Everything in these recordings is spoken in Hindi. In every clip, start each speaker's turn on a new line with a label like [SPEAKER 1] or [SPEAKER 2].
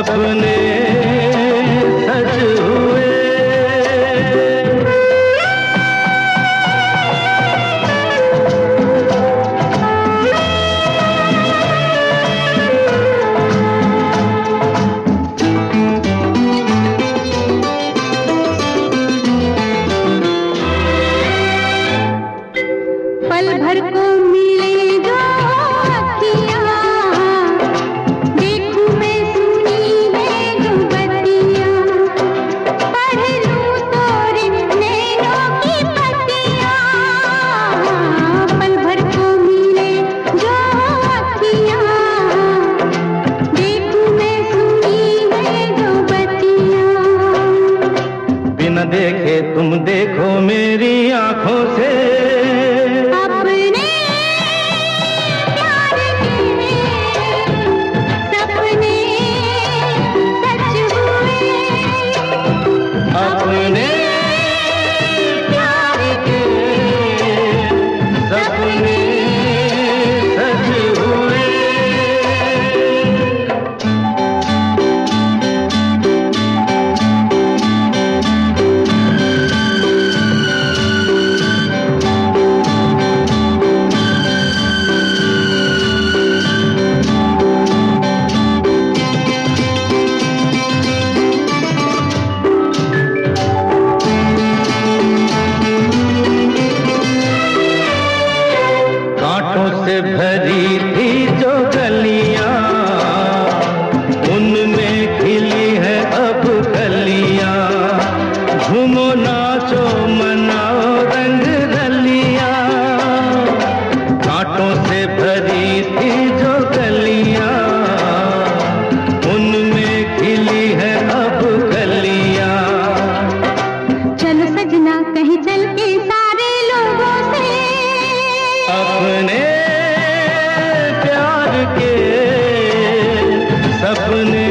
[SPEAKER 1] सपने सच हुए।
[SPEAKER 2] पल भर को मिलेगा você भरी अपने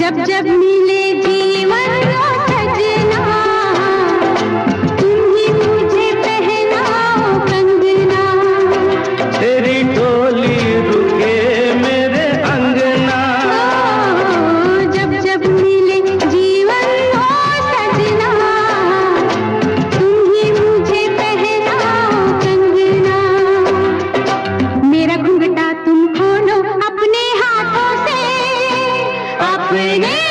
[SPEAKER 2] जब जब मिले जी Darling.